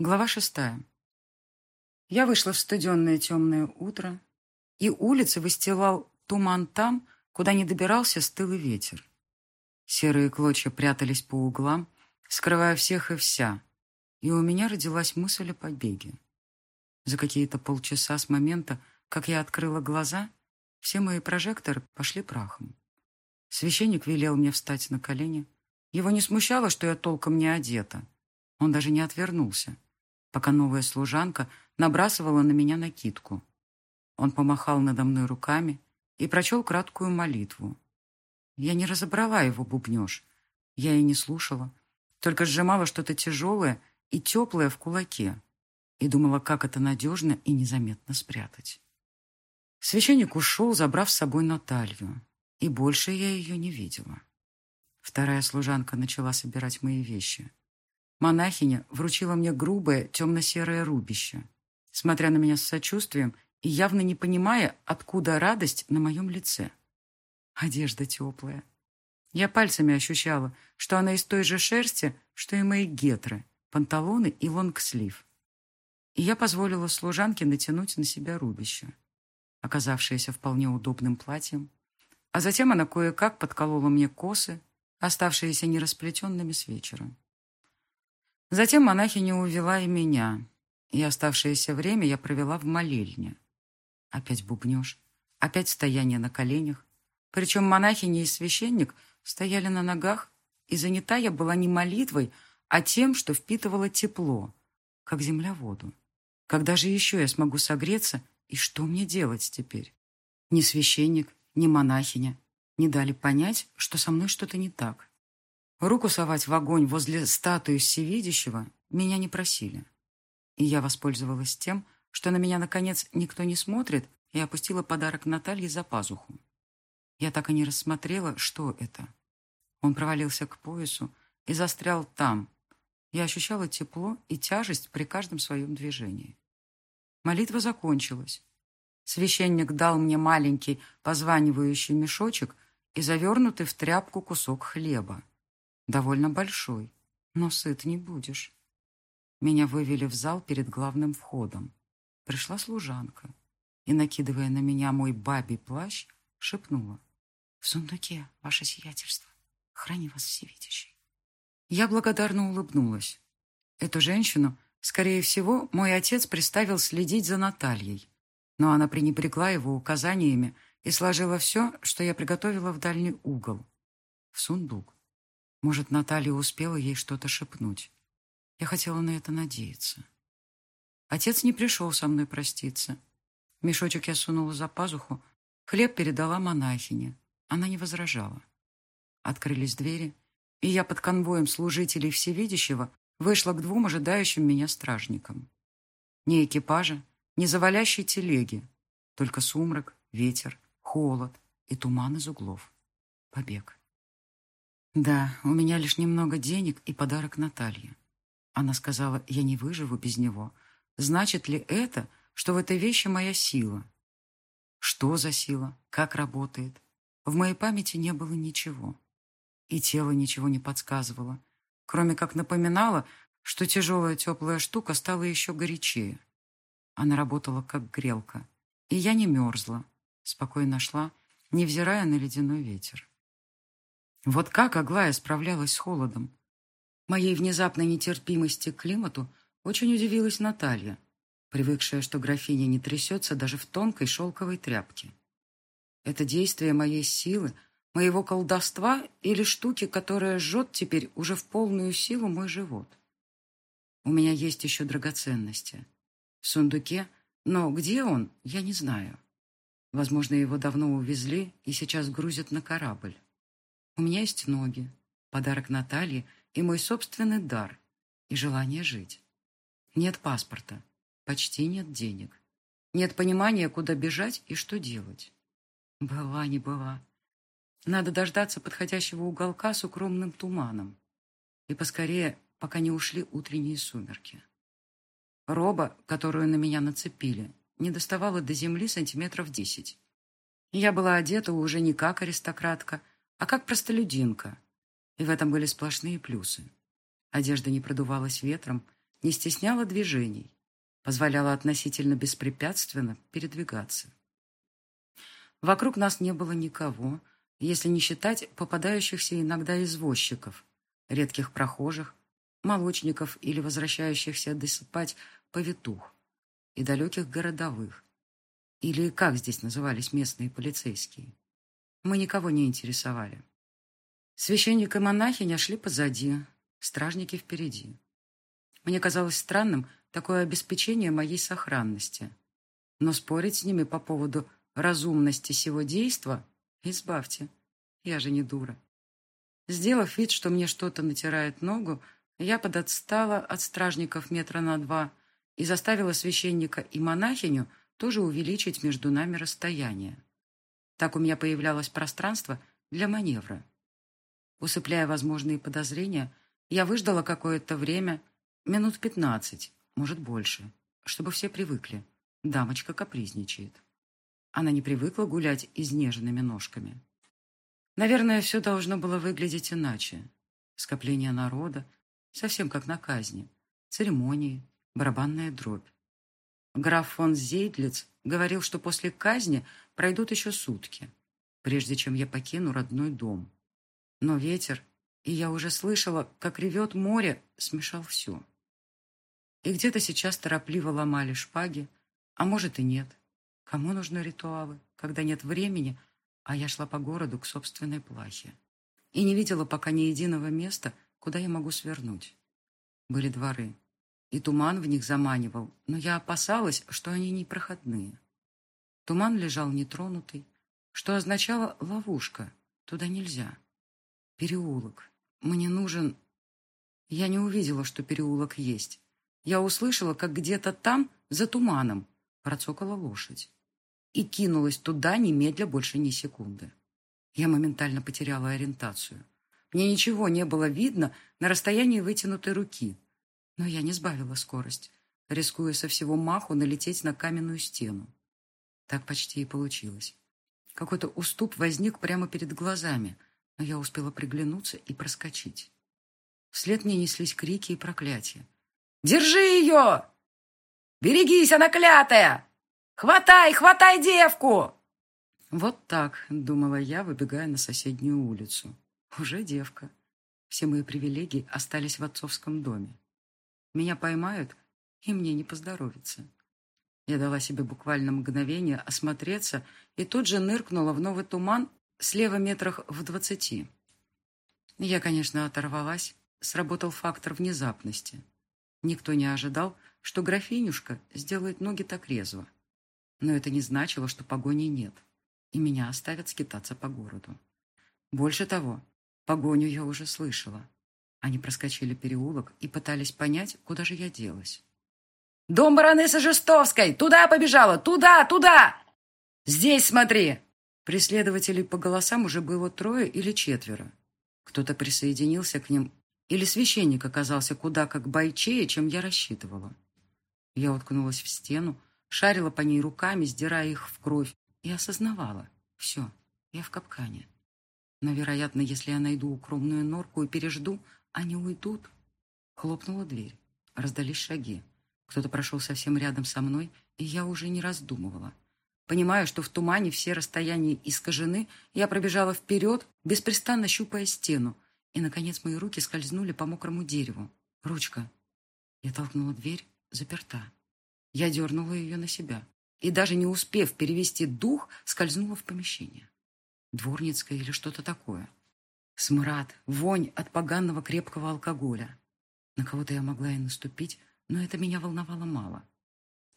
Глава шестая. Я вышла в студенное темное утро, и улицы выстилал туман там, куда не добирался стылый ветер. Серые клочья прятались по углам, скрывая всех и вся, и у меня родилась мысль о побеге. За какие-то полчаса с момента, как я открыла глаза, все мои прожекторы пошли прахом. Священник велел мне встать на колени. Его не смущало, что я толком не одета. Он даже не отвернулся пока новая служанка набрасывала на меня накидку. Он помахал надо мной руками и прочел краткую молитву. Я не разобрала его бубнеж. Я и не слушала, только сжимала что-то тяжелое и теплое в кулаке и думала, как это надежно и незаметно спрятать. Священник ушел, забрав с собой Наталью, и больше я ее не видела. Вторая служанка начала собирать мои вещи — Монахиня вручила мне грубое темно-серое рубище, смотря на меня с сочувствием и явно не понимая, откуда радость на моем лице. Одежда теплая. Я пальцами ощущала, что она из той же шерсти, что и мои гетры, панталоны и лонгслив. И я позволила служанке натянуть на себя рубище, оказавшееся вполне удобным платьем, а затем она кое-как подколола мне косы, оставшиеся нерасплетенными с вечера. Затем монахиня увела и меня, и оставшееся время я провела в молельне. Опять бубнеж, опять стояние на коленях. Причем монахиня и священник стояли на ногах, и занята я была не молитвой, а тем, что впитывала тепло, как земля воду. Когда же еще я смогу согреться, и что мне делать теперь? Ни священник, ни монахиня не дали понять, что со мной что-то не так. Руку совать в огонь возле статуи всевидящего меня не просили. И я воспользовалась тем, что на меня, наконец, никто не смотрит, и опустила подарок Наталье за пазуху. Я так и не рассмотрела, что это. Он провалился к поясу и застрял там. Я ощущала тепло и тяжесть при каждом своем движении. Молитва закончилась. Священник дал мне маленький позванивающий мешочек и завернутый в тряпку кусок хлеба. Довольно большой, но сыт не будешь. Меня вывели в зал перед главным входом. Пришла служанка и, накидывая на меня мой бабий плащ, шепнула. «В сундуке, ваше сиятельство, храни вас всевидящий». Я благодарно улыбнулась. Эту женщину, скорее всего, мой отец приставил следить за Натальей, но она пренебрегла его указаниями и сложила все, что я приготовила в дальний угол, в сундук. Может, Наталья успела ей что-то шепнуть. Я хотела на это надеяться. Отец не пришел со мной проститься. Мешочек я сунула за пазуху, хлеб передала монахине. Она не возражала. Открылись двери, и я под конвоем служителей Всевидящего вышла к двум ожидающим меня стражникам. Ни экипажа, ни завалящей телеги, только сумрак, ветер, холод и туман из углов. Побег. Да, у меня лишь немного денег и подарок Наталье. Она сказала, я не выживу без него. Значит ли это, что в этой вещи моя сила? Что за сила? Как работает? В моей памяти не было ничего. И тело ничего не подсказывало, кроме как напоминало, что тяжелая теплая штука стала еще горячее. Она работала как грелка, и я не мерзла, спокойно шла, невзирая на ледяной ветер. Вот как Аглая справлялась с холодом? Моей внезапной нетерпимости к климату очень удивилась Наталья, привыкшая, что графиня не трясется даже в тонкой шелковой тряпке. Это действие моей силы, моего колдовства или штуки, которая жжет теперь уже в полную силу мой живот. У меня есть еще драгоценности. В сундуке, но где он, я не знаю. Возможно, его давно увезли и сейчас грузят на корабль. У меня есть ноги, подарок Наталье и мой собственный дар, и желание жить. Нет паспорта, почти нет денег. Нет понимания, куда бежать и что делать. Была не была. Надо дождаться подходящего уголка с укромным туманом. И поскорее, пока не ушли утренние сумерки. Роба, которую на меня нацепили, не доставала до земли сантиметров десять. Я была одета уже не как аристократка, а как простолюдинка. И в этом были сплошные плюсы. Одежда не продувалась ветром, не стесняла движений, позволяла относительно беспрепятственно передвигаться. Вокруг нас не было никого, если не считать попадающихся иногда извозчиков, редких прохожих, молочников или возвращающихся досыпать повитух и далеких городовых, или как здесь назывались местные полицейские. Мы никого не интересовали. Священник и монахиня шли позади, стражники впереди. Мне казалось странным такое обеспечение моей сохранности. Но спорить с ними по поводу разумности сего действа избавьте. Я же не дура. Сделав вид, что мне что-то натирает ногу, я подотстала от стражников метра на два и заставила священника и монахиню тоже увеличить между нами расстояние. Так у меня появлялось пространство для маневра. Усыпляя возможные подозрения, я выждала какое-то время, минут пятнадцать, может больше, чтобы все привыкли. Дамочка капризничает. Она не привыкла гулять изнеженными ножками. Наверное, все должно было выглядеть иначе. Скопление народа, совсем как на казни, церемонии, барабанная дробь. Граф фон Зейдлиц говорил, что после казни пройдут еще сутки, прежде чем я покину родной дом. Но ветер, и я уже слышала, как ревет море, смешал все. И где-то сейчас торопливо ломали шпаги, а может и нет. Кому нужны ритуалы, когда нет времени, а я шла по городу к собственной плахе и не видела пока ни единого места, куда я могу свернуть. Были дворы, и туман в них заманивал, но я опасалась, что они непроходные. Туман лежал нетронутый, что означало ловушка, туда нельзя. Переулок. Мне нужен... Я не увидела, что переулок есть. Я услышала, как где-то там, за туманом, процокала лошадь. И кинулась туда немедля больше ни секунды. Я моментально потеряла ориентацию. Мне ничего не было видно на расстоянии вытянутой руки. Но я не сбавила скорость, рискуя со всего маху налететь на каменную стену. Так почти и получилось. Какой-то уступ возник прямо перед глазами, но я успела приглянуться и проскочить. Вслед мне неслись крики и проклятия. «Держи ее! Берегись, она клятая! Хватай, хватай девку!» Вот так, думала я, выбегая на соседнюю улицу. Уже девка. Все мои привилегии остались в отцовском доме. Меня поймают, и мне не поздоровится. Я дала себе буквально мгновение осмотреться и тут же ныркнула в новый туман слева метрах в двадцати. Я, конечно, оторвалась. Сработал фактор внезапности. Никто не ожидал, что графинюшка сделает ноги так резво. Но это не значило, что погони нет и меня оставят скитаться по городу. Больше того, погоню я уже слышала. Они проскочили переулок и пытались понять, куда же я делась. «Дом баронессы Жестовской! Туда побежала! Туда! Туда! Здесь смотри!» Преследователей по голосам уже было трое или четверо. Кто-то присоединился к ним, или священник оказался куда как бойчее, чем я рассчитывала. Я уткнулась в стену, шарила по ней руками, сдирая их в кровь, и осознавала. Все, я в капкане. Но, вероятно, если я найду укромную норку и пережду, они уйдут. Хлопнула дверь. Раздались шаги. Кто-то прошел совсем рядом со мной, и я уже не раздумывала. Понимая, что в тумане все расстояния искажены, я пробежала вперед, беспрестанно щупая стену, и, наконец, мои руки скользнули по мокрому дереву. Ручка. Я толкнула дверь, заперта. Я дернула ее на себя и, даже не успев перевести дух, скользнула в помещение. Дворницкая или что-то такое. Смрад, вонь от поганого крепкого алкоголя. На кого-то я могла и наступить, но это меня волновало мало.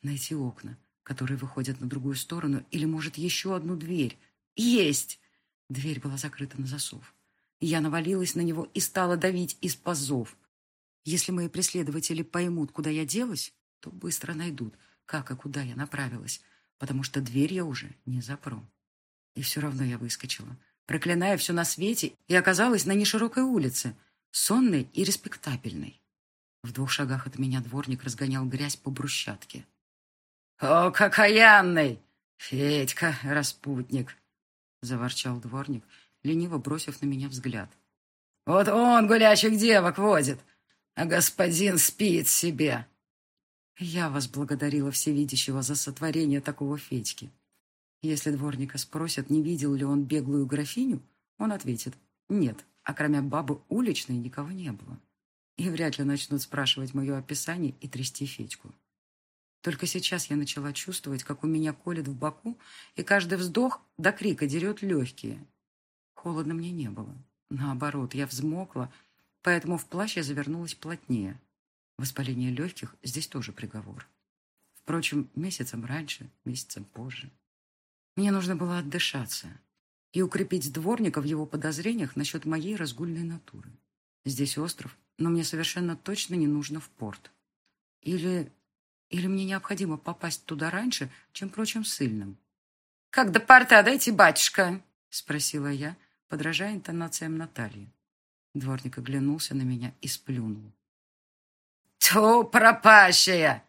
Найти окна, которые выходят на другую сторону, или, может, еще одну дверь. Есть! Дверь была закрыта на засов. Я навалилась на него и стала давить из пазов. Если мои преследователи поймут, куда я делась, то быстро найдут, как и куда я направилась, потому что дверь я уже не запру. И все равно я выскочила, проклиная все на свете, и оказалась на неширокой улице, сонной и респектабельной. В двух шагах от меня дворник разгонял грязь по брусчатке. «О, какаянный! Федька, распутник!» — заворчал дворник, лениво бросив на меня взгляд. «Вот он гулящих девок водит, а господин спит себе. Я вас благодарила всевидящего за сотворение такого Федьки. Если дворника спросят, не видел ли он беглую графиню, он ответит «нет, а кроме бабы уличной никого не было». И вряд ли начнут спрашивать мое описание и трясти Федьку. Только сейчас я начала чувствовать, как у меня колет в боку, и каждый вздох до крика дерет легкие. Холодно мне не было. Наоборот, я взмокла, поэтому в плащ я завернулась плотнее. Воспаление легких здесь тоже приговор. Впрочем, месяцем раньше, месяцем позже. Мне нужно было отдышаться и укрепить дворника в его подозрениях насчет моей разгульной натуры. Здесь остров, но мне совершенно точно не нужно в порт. Или... или мне необходимо попасть туда раньше, чем прочим сыльным. «Как до порта дайте, батюшка?» — спросила я, подражая интонациям Натальи. Дворник оглянулся на меня и сплюнул. «Тьфу, пропащая!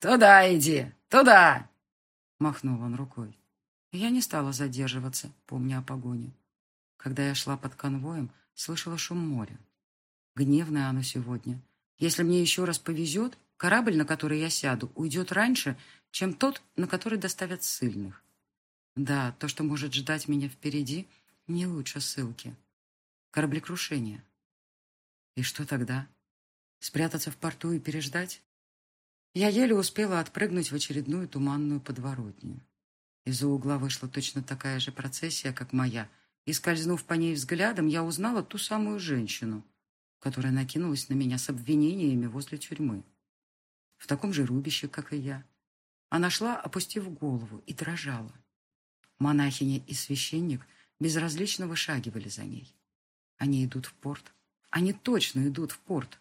Туда иди, туда!» Махнул он рукой. Я не стала задерживаться, помня о погоне. Когда я шла под конвоем, слышала шум моря. Гневное оно сегодня. Если мне еще раз повезет, корабль, на который я сяду, уйдет раньше, чем тот, на который доставят ссыльных. Да, то, что может ждать меня впереди, не лучше ссылки. Кораблекрушение. И что тогда? Спрятаться в порту и переждать? Я еле успела отпрыгнуть в очередную туманную подворотню. Из-за угла вышла точно такая же процессия, как моя, и, скользнув по ней взглядом, я узнала ту самую женщину, которая накинулась на меня с обвинениями возле тюрьмы. В таком же рубище, как и я. Она шла, опустив голову, и дрожала. Монахиня и священник безразлично вышагивали за ней. Они идут в порт. Они точно идут в порт.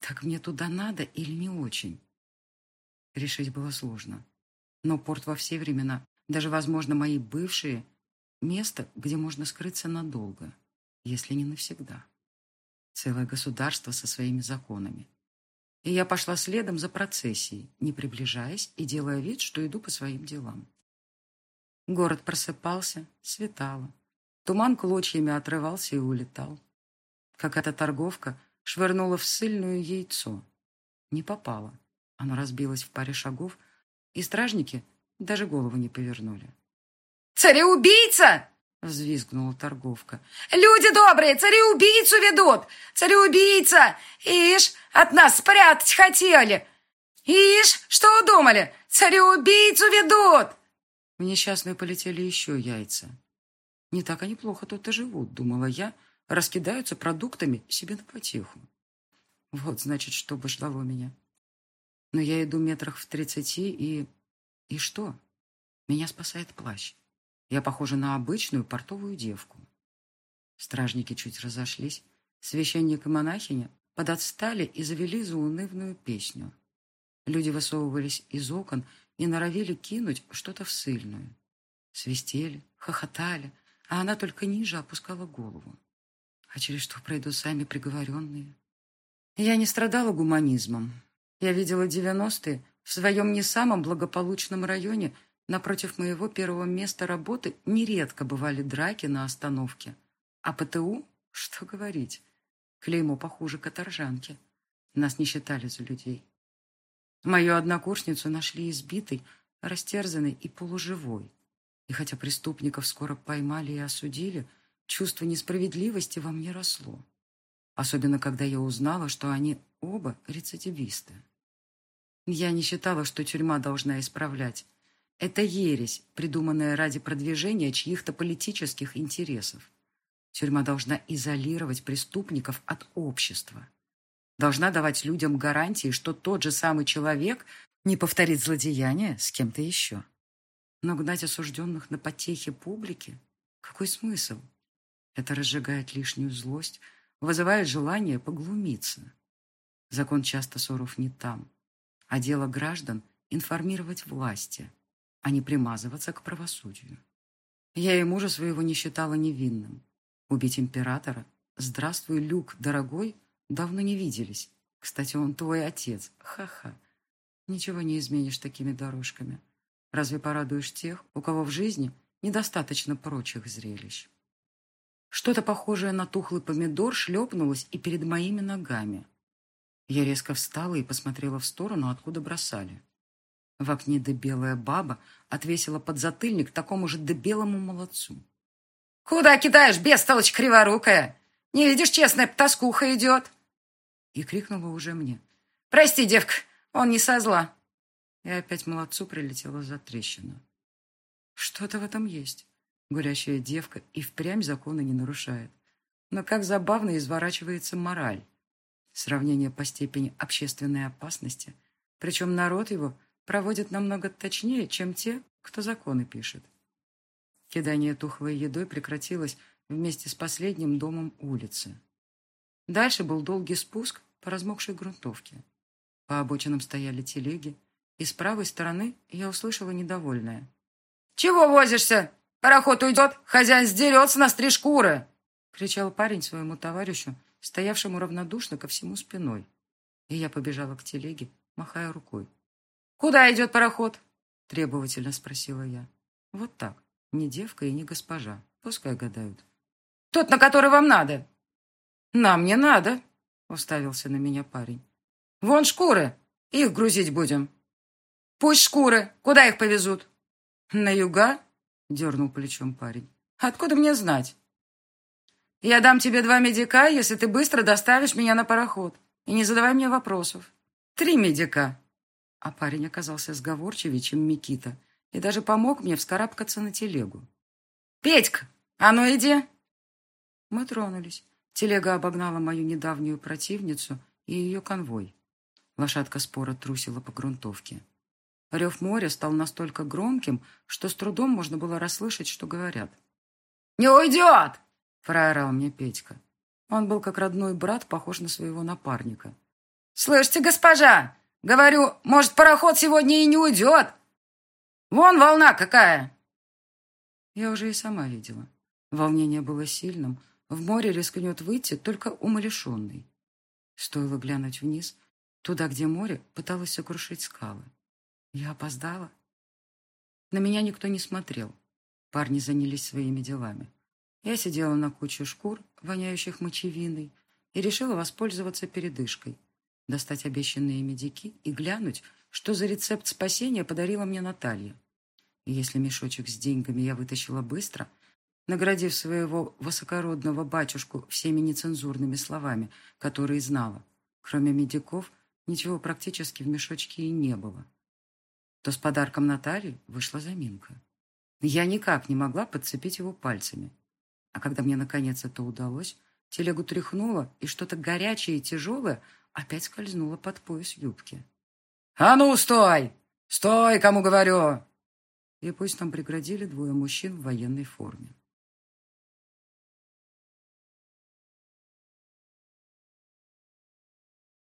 Так мне туда надо или не очень? Решить было сложно. Но порт во все времена даже, возможно, мои бывшие, место, где можно скрыться надолго, если не навсегда. Целое государство со своими законами. И я пошла следом за процессией, не приближаясь и делая вид, что иду по своим делам. Город просыпался, светало. Туман клочьями отрывался и улетал. Какая-то торговка швырнула в сыльную яйцо. Не попало. Оно разбилось в паре шагов, и стражники даже голову не повернули. «Цареубийца!» — взвизгнула торговка. «Люди добрые, цареубийцу ведут! Цареубийца! Ишь, от нас спрятать хотели! Ишь, что удумали? Цареубийцу ведут!» В несчастную полетели еще яйца. Не так они плохо тут и живут, думала я, раскидаются продуктами себе на потеху. Вот, значит, что бы ждало меня. Но я иду метрах в тридцати и и что? Меня спасает плащ. Я похожа на обычную портовую девку. Стражники чуть разошлись. Священник и монахиня подотстали и завели заунывную песню. Люди высовывались из окон и норовили кинуть что-то в сыльную. Свистели, хохотали, а она только ниже опускала голову. А через что пройдут сами приговоренные? Я не страдала гуманизмом. Я видела девяностые в своем не самом благополучном районе напротив моего первого места работы нередко бывали драки на остановке. А ПТУ? Что говорить? Клеймо похуже каторжанки. Нас не считали за людей. Мою однокурсницу нашли избитой, растерзанной и полуживой. И хотя преступников скоро поймали и осудили, чувство несправедливости во мне росло. Особенно, когда я узнала, что они оба рецидивисты. Я не считала, что тюрьма должна исправлять. Это ересь, придуманная ради продвижения чьих-то политических интересов. Тюрьма должна изолировать преступников от общества. Должна давать людям гарантии, что тот же самый человек не повторит злодеяния с кем-то еще. Но гнать осужденных на потехи публики? Какой смысл? Это разжигает лишнюю злость, вызывает желание поглумиться. Закон часто суров не там а дело граждан – информировать власти, а не примазываться к правосудию. Я и мужа своего не считала невинным. Убить императора? Здравствуй, Люк, дорогой, давно не виделись. Кстати, он твой отец. Ха-ха. Ничего не изменишь такими дорожками. Разве порадуешь тех, у кого в жизни недостаточно прочих зрелищ? Что-то похожее на тухлый помидор шлепнулось и перед моими ногами. Я резко встала и посмотрела в сторону, откуда бросали. В окне дебелая баба отвесила подзатыльник такому же дебелому молодцу. «Куда кидаешь, бестолочь криворукая? Не видишь, честная тоскуха идет!» И крикнула уже мне. «Прости, девка, он не со зла!» И опять молодцу прилетела за трещину. Что-то в этом есть. Гулящая девка и впрямь законы не нарушает. Но как забавно изворачивается мораль. Сравнение по степени общественной опасности. Причем народ его проводит намного точнее, чем те, кто законы пишет. Кидание тухлой едой прекратилось вместе с последним домом улицы. Дальше был долгий спуск по размокшей грунтовке. По обочинам стояли телеги, и с правой стороны я услышала недовольное. «Чего возишься? Пароход уйдет, хозяин сдерется на три шкуры!» кричал парень своему товарищу, стоявшему равнодушно ко всему спиной. И я побежала к телеге, махая рукой. «Куда идет пароход?» требовательно спросила я. Вот так, не девка и не госпожа, пускай гадают. «Тот, на который вам надо!» «Нам не надо!» уставился на меня парень. «Вон шкуры, их грузить будем!» «Пусть шкуры, куда их повезут?» «На юга?» — дернул плечом парень. «Откуда мне знать?» «Я дам тебе два медика, если ты быстро доставишь меня на пароход. И не задавай мне вопросов. Три медика». А парень оказался сговорчивее, чем Микита, и даже помог мне вскарабкаться на телегу. «Петька, а ну иди!» Мы тронулись. Телега обогнала мою недавнюю противницу и ее конвой. Лошадка спора трусила по грунтовке. Рев моря стал настолько громким, что с трудом можно было расслышать, что говорят. «Не уйдет!» — проорал мне Петька. Он был как родной брат, похож на своего напарника. «Слышите, госпожа? Говорю, может, пароход сегодня и не уйдет? Вон волна какая!» Я уже и сама видела. Волнение было сильным. В море рискнет выйти только умалишенный. Стоило глянуть вниз, туда, где море пыталось сокрушить скалы. Я опоздала. На меня никто не смотрел. Парни занялись своими делами. Я сидела на куче шкур, воняющих мочевиной, и решила воспользоваться передышкой, достать обещанные медики и глянуть, что за рецепт спасения подарила мне Наталья. И если мешочек с деньгами я вытащила быстро, наградив своего высокородного батюшку всеми нецензурными словами, которые знала, кроме медиков, ничего практически в мешочке и не было то с подарком Натальи вышла заминка. Я никак не могла подцепить его пальцами. А когда мне наконец это удалось, телегу тряхнуло, и что-то горячее и тяжелое опять скользнуло под пояс юбки. «А ну, стой! Стой, кому говорю!» И пусть нам преградили двое мужчин в военной форме.